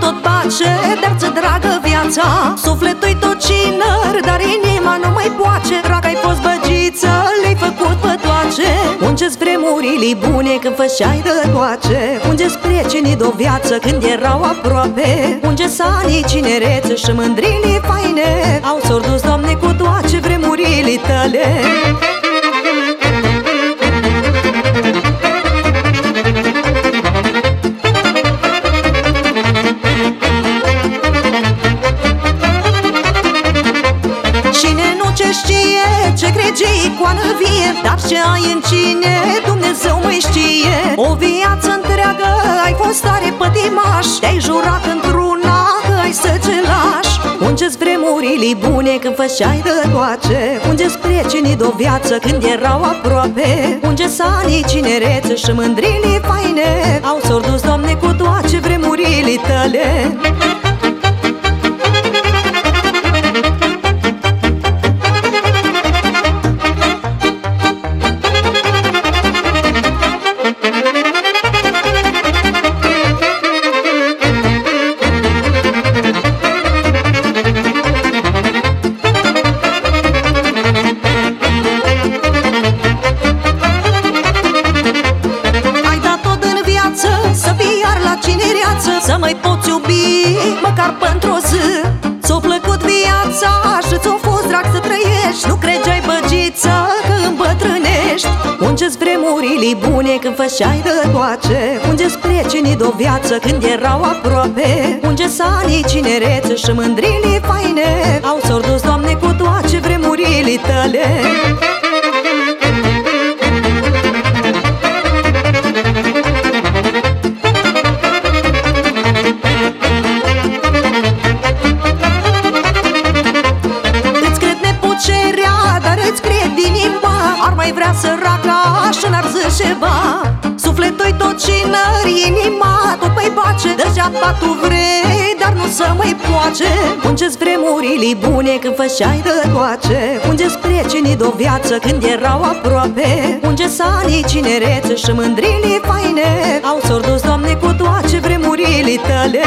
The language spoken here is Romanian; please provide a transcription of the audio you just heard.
tot pace, dar ți dragă viața. Sufletul-i tot cinăr, dar inima nu mai poace. Drag ai fost băgiță, le-ai făcut pătoace. Unge-ți vremurile bune când fășai rătoace Unge-ți prietenii de-o viață când erau aproape. Unge-ți anii cinerețe și mândrile faine. Au s-or Doamne, cu toate vremurile tale ce crege icoană vie Dar ce ai în cine Dumnezeu mai știe. O viață întreagă ai fost tare pătimaș Te-ai jurat într-una că ai să ce lași. Unge-ți vremurile bune când fășai rătoace Unge-ți prietenii de-o viață când erau aproape. Unge-ți anii cinerețe și mândrile faine Au s-or dus, Doamne, cu toate vremurile tale măcar pentru o zi. Ți-a plăcut viața și ți-a fost drag să trăiești. Nu credeai băgiță că îmbătrânești. Unge-ți vremurile bune când fășai rătoace Unge-ți prietenii de-o viață când erau aproape. Unge-ți anii cinerețe și mândrile faine. Au s-or dus, Doamne, cu toate vremurile tale mai vrea săraca și n-ar ceva. Sufletul-i tot cinăr, inima tot mai bace Degeaba tu vrei, dar nu să mai poace. Unge-ți vremurile bune când fășai rătoace Unge-ți prietenii de-o viață când erau aproape. Unge-ți anii cinerețe și mândrile faine. Au s-or dus, Doamne, cu toate vremurile tale